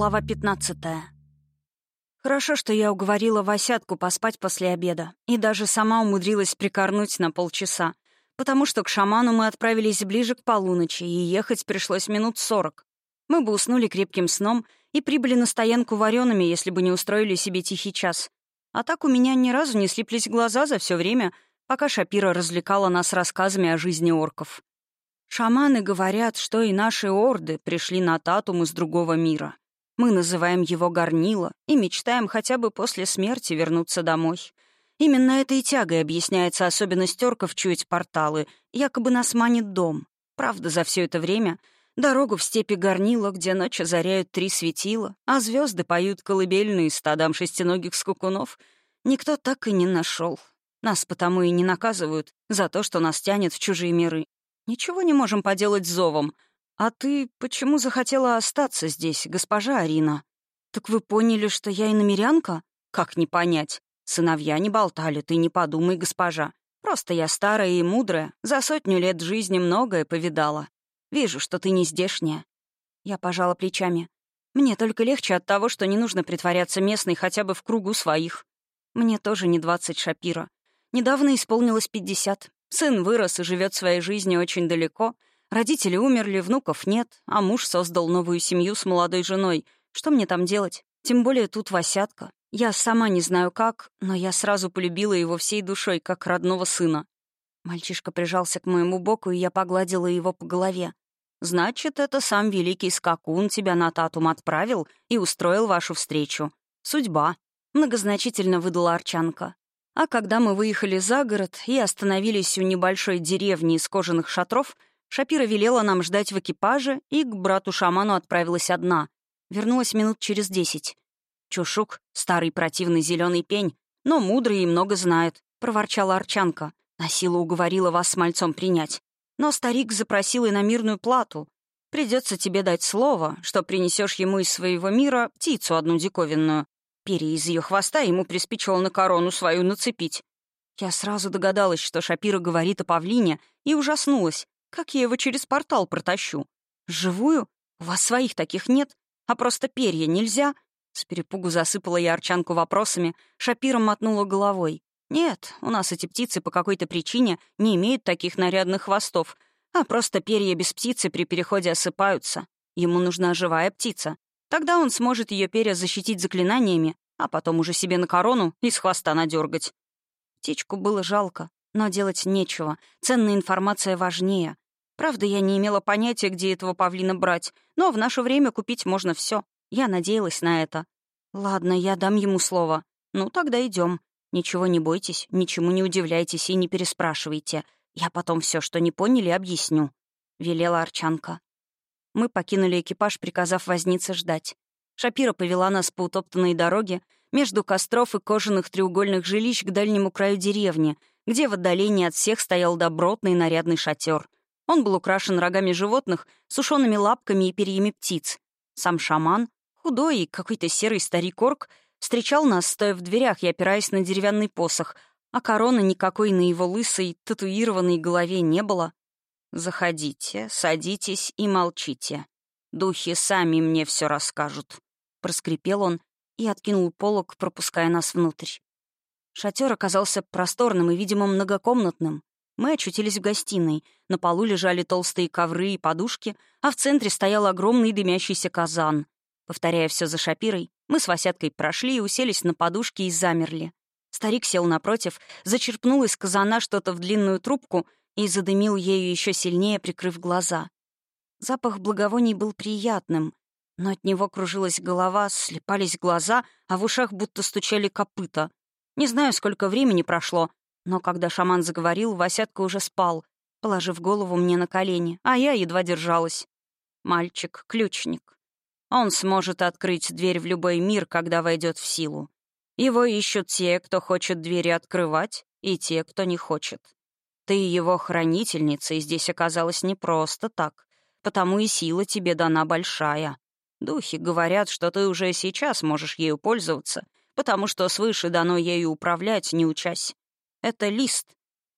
Глава 15 Хорошо, что я уговорила Васятку поспать после обеда и даже сама умудрилась прикорнуть на полчаса, потому что к шаману мы отправились ближе к полуночи, и ехать пришлось минут сорок. Мы бы уснули крепким сном и прибыли на стоянку вареными, если бы не устроили себе тихий час. А так у меня ни разу не слиплись глаза за все время, пока Шапира развлекала нас рассказами о жизни орков. Шаманы говорят, что и наши орды пришли на Татум из другого мира. Мы называем его горнило и мечтаем хотя бы после смерти вернуться домой. Именно этой тягой объясняется особенность орков чуять порталы, якобы нас манит дом. Правда, за все это время дорогу в степи горнила, где ночь озаряют три светила, а звезды поют колыбельные стадам шестиногих скукунов, никто так и не нашел. Нас потому и не наказывают за то, что нас тянет в чужие миры. Ничего не можем поделать с зовом. А ты почему захотела остаться здесь, госпожа Арина? Так вы поняли, что я иномерянка? Как не понять? Сыновья не болтали, ты не подумай, госпожа. Просто я старая и мудрая, за сотню лет жизни многое повидала. Вижу, что ты не здешняя. Я пожала плечами. Мне только легче от того, что не нужно притворяться местной хотя бы в кругу своих. Мне тоже не двадцать Шапира. Недавно исполнилось пятьдесят. Сын вырос и живет своей жизнью очень далеко. Родители умерли, внуков нет, а муж создал новую семью с молодой женой. Что мне там делать? Тем более тут Васятка. Я сама не знаю как, но я сразу полюбила его всей душой, как родного сына. Мальчишка прижался к моему боку, и я погладила его по голове. «Значит, это сам великий скакун тебя на Татум отправил и устроил вашу встречу. Судьба», — многозначительно выдала Арчанка. А когда мы выехали за город и остановились у небольшой деревни из кожаных шатров, Шапира велела нам ждать в экипаже и к брату-шаману отправилась одна. Вернулась минут через десять. «Чушук — старый противный зеленый пень, но мудрый и много знает», — проворчала Арчанка. На силу уговорила вас с мальцом принять. Но старик запросил и на мирную плату. Придется тебе дать слово, что принесешь ему из своего мира птицу одну диковинную. Перья из ее хвоста ему приспичило на корону свою нацепить. Я сразу догадалась, что Шапира говорит о павлине, и ужаснулась. Как я его через портал протащу? Живую? У вас своих таких нет? А просто перья нельзя? С перепугу засыпала я Арчанку вопросами, Шапира мотнула головой. «Нет, у нас эти птицы по какой-то причине не имеют таких нарядных хвостов, а просто перья без птицы при переходе осыпаются. Ему нужна живая птица. Тогда он сможет ее перья защитить заклинаниями, а потом уже себе на корону из хвоста надергать. Птичку было жалко, но делать нечего. Ценная информация важнее. Правда, я не имела понятия, где этого павлина брать, но в наше время купить можно все. Я надеялась на это. Ладно, я дам ему слово. Ну, тогда идем. Ничего не бойтесь, ничему не удивляйтесь и не переспрашивайте. Я потом все, что не поняли, объясню», — велела Арчанка. Мы покинули экипаж, приказав вознице ждать. Шапира повела нас по утоптанной дороге между костров и кожаных треугольных жилищ к дальнему краю деревни, где в отдалении от всех стоял добротный нарядный шатер. Он был украшен рогами животных, сушеными лапками и перьями птиц. Сам шаман, худой и какой-то серый старик-орк, встречал нас, стоя в дверях и опираясь на деревянный посох, а короны никакой на его лысой, татуированной голове не было. «Заходите, садитесь и молчите. Духи сами мне все расскажут», — проскрипел он и откинул полог, пропуская нас внутрь. Шатер оказался просторным и, видимо, многокомнатным. Мы очутились в гостиной. На полу лежали толстые ковры и подушки, а в центре стоял огромный дымящийся казан. Повторяя все за Шапирой, мы с Васяткой прошли и уселись на подушки и замерли. Старик сел напротив, зачерпнул из казана что-то в длинную трубку — и задымил ею еще сильнее, прикрыв глаза. Запах благовоний был приятным, но от него кружилась голова, слепались глаза, а в ушах будто стучали копыта. Не знаю, сколько времени прошло, но когда шаман заговорил, Васятка уже спал, положив голову мне на колени, а я едва держалась. Мальчик — ключник. Он сможет открыть дверь в любой мир, когда войдет в силу. Его ищут те, кто хочет двери открывать, и те, кто не хочет. Ты его хранительница, и здесь оказалась не просто так, потому и сила тебе дана большая. Духи говорят, что ты уже сейчас можешь ею пользоваться, потому что свыше дано ею управлять, не учась. Это лист.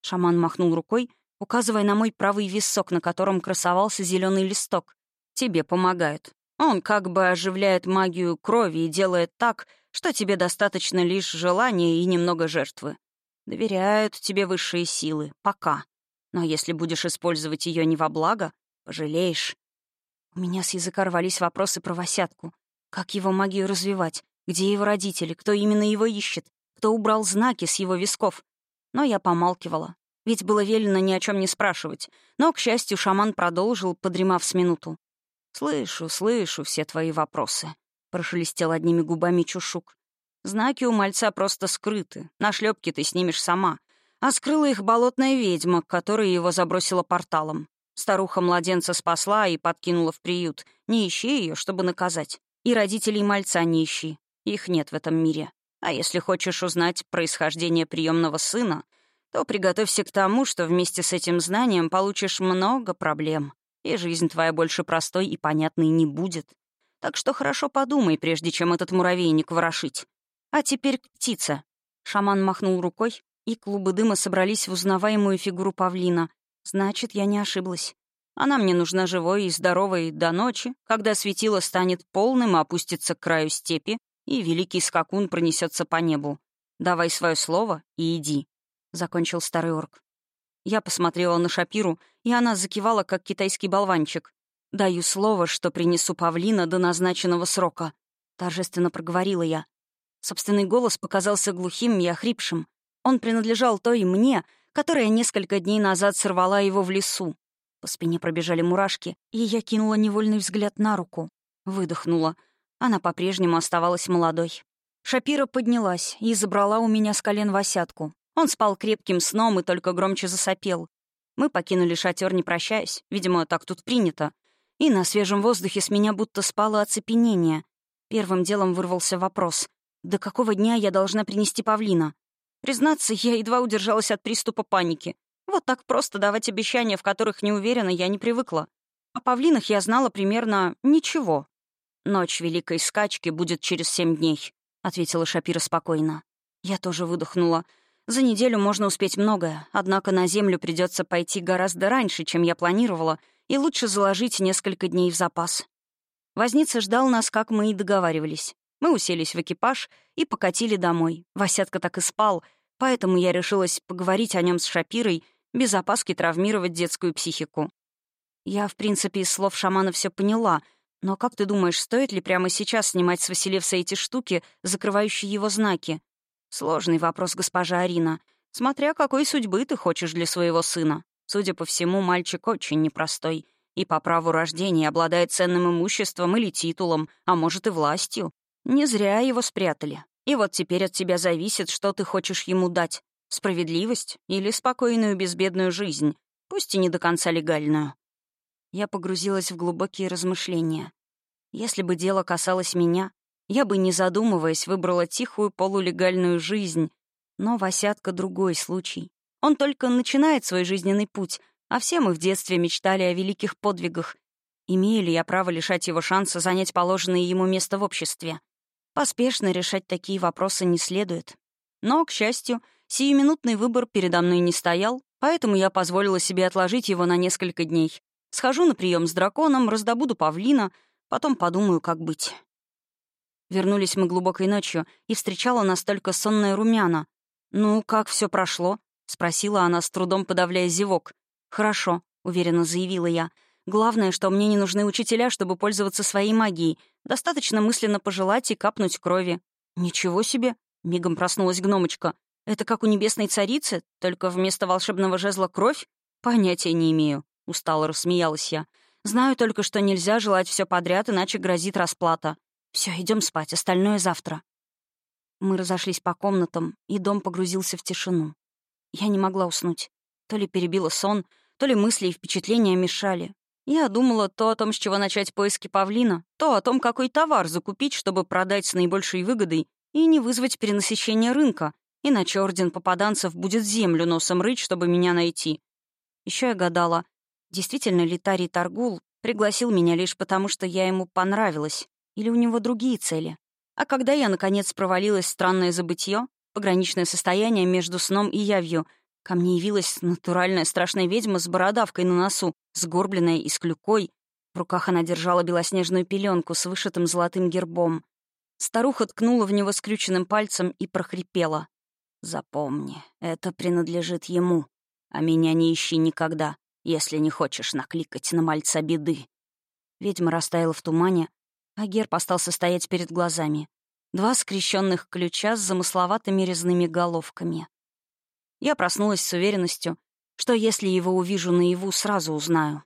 Шаман махнул рукой, указывая на мой правый висок, на котором красовался зеленый листок. Тебе помогает. Он как бы оживляет магию крови и делает так, что тебе достаточно лишь желания и немного жертвы. Доверяют тебе высшие силы. Пока. Но если будешь использовать ее не во благо, пожалеешь. У меня с языка рвались вопросы про Васятку. Как его магию развивать? Где его родители? Кто именно его ищет? Кто убрал знаки с его висков? Но я помалкивала. Ведь было велено ни о чем не спрашивать. Но, к счастью, шаман продолжил, подремав с минуту. «Слышу, слышу все твои вопросы», — прошелестел одними губами Чушук. «Знаки у мальца просто скрыты. На шлепки ты снимешь сама. А скрыла их болотная ведьма, которая его забросила порталом. Старуха младенца спасла и подкинула в приют. Не ищи ее, чтобы наказать. И родителей мальца не ищи. Их нет в этом мире. А если хочешь узнать происхождение приемного сына, то приготовься к тому, что вместе с этим знанием получишь много проблем и жизнь твоя больше простой и понятной не будет. Так что хорошо подумай, прежде чем этот муравейник ворошить. А теперь птица. Шаман махнул рукой, и клубы дыма собрались в узнаваемую фигуру павлина. Значит, я не ошиблась. Она мне нужна живой и здоровой до ночи, когда светило станет полным и опустится к краю степи, и великий скакун пронесется по небу. Давай свое слово и иди», — закончил старый орк. Я посмотрела на Шапиру, и она закивала, как китайский болванчик. «Даю слово, что принесу павлина до назначенного срока», — торжественно проговорила я. Собственный голос показался глухим и охрипшим. Он принадлежал той мне, которая несколько дней назад сорвала его в лесу. По спине пробежали мурашки, и я кинула невольный взгляд на руку. Выдохнула. Она по-прежнему оставалась молодой. Шапира поднялась и забрала у меня с колен восятку. Он спал крепким сном и только громче засопел. Мы покинули шатер, не прощаясь. Видимо, так тут принято. И на свежем воздухе с меня будто спало оцепенение. Первым делом вырвался вопрос. До какого дня я должна принести павлина? Признаться, я едва удержалась от приступа паники. Вот так просто давать обещания, в которых не уверена, я не привыкла. О павлинах я знала примерно ничего. «Ночь Великой Скачки будет через семь дней», — ответила Шапира спокойно. Я тоже выдохнула — за неделю можно успеть многое, однако на Землю придется пойти гораздо раньше, чем я планировала, и лучше заложить несколько дней в запас. Возница ждал нас, как мы и договаривались. Мы уселись в экипаж и покатили домой. Васятка так и спал, поэтому я решилась поговорить о нем с Шапирой, без опаски травмировать детскую психику. Я, в принципе, из слов шамана все поняла, но как ты думаешь, стоит ли прямо сейчас снимать с Василевса эти штуки, закрывающие его знаки? Сложный вопрос, госпожа Арина. Смотря какой судьбы ты хочешь для своего сына. Судя по всему, мальчик очень непростой и по праву рождения обладает ценным имуществом или титулом, а может и властью. Не зря его спрятали. И вот теперь от тебя зависит, что ты хочешь ему дать. Справедливость или спокойную безбедную жизнь, пусть и не до конца легальную. Я погрузилась в глубокие размышления. Если бы дело касалось меня, я бы, не задумываясь, выбрала тихую полулегальную жизнь. Но Васятка — другой случай. Он только начинает свой жизненный путь, а все мы в детстве мечтали о великих подвигах. Имею ли я право лишать его шанса занять положенное ему место в обществе? Поспешно решать такие вопросы не следует. Но, к счастью, сиюминутный выбор передо мной не стоял, поэтому я позволила себе отложить его на несколько дней. Схожу на прием с драконом, раздобуду павлина, потом подумаю, как быть. Вернулись мы глубокой ночью, и встречала нас только сонная румяна. «Ну, как все прошло?» — спросила она, с трудом подавляя зевок. «Хорошо», — уверенно заявила я. «Главное, что мне не нужны учителя, чтобы пользоваться своей магией. Достаточно мысленно пожелать и капнуть крови». «Ничего себе!» — мигом проснулась гномочка. «Это как у небесной царицы, только вместо волшебного жезла кровь? Понятия не имею», — устало рассмеялась я. «Знаю только, что нельзя желать все подряд, иначе грозит расплата. Все, идем спать, остальное завтра. Мы разошлись по комнатам, и дом погрузился в тишину. Я не могла уснуть. То ли перебила сон, то ли мысли и впечатления мешали. Я думала то о том, с чего начать поиски павлина, то о том, какой товар закупить, чтобы продать с наибольшей выгодой и не вызвать перенасыщение рынка, иначе орден попаданцев будет землю носом рыть, чтобы меня найти. Еще я гадала, действительно ли Тарий Таргул пригласил меня лишь потому, что я ему понравилась. Или у него другие цели? А когда я, наконец, провалилась в странное забытье, пограничное состояние между сном и явью, ко мне явилась натуральная страшная ведьма с бородавкой на носу, сгорбленная и с клюкой. В руках она держала белоснежную пеленку с вышитым золотым гербом. Старуха ткнула в него скрюченным пальцем и прохрипела. «Запомни, это принадлежит ему, а меня не ищи никогда, если не хочешь накликать на мальца беды». Ведьма растаяла в тумане, а герб остался стоять перед глазами. Два скрещенных ключа с замысловатыми резными головками. Я проснулась с уверенностью, что если его увижу наяву, сразу узнаю.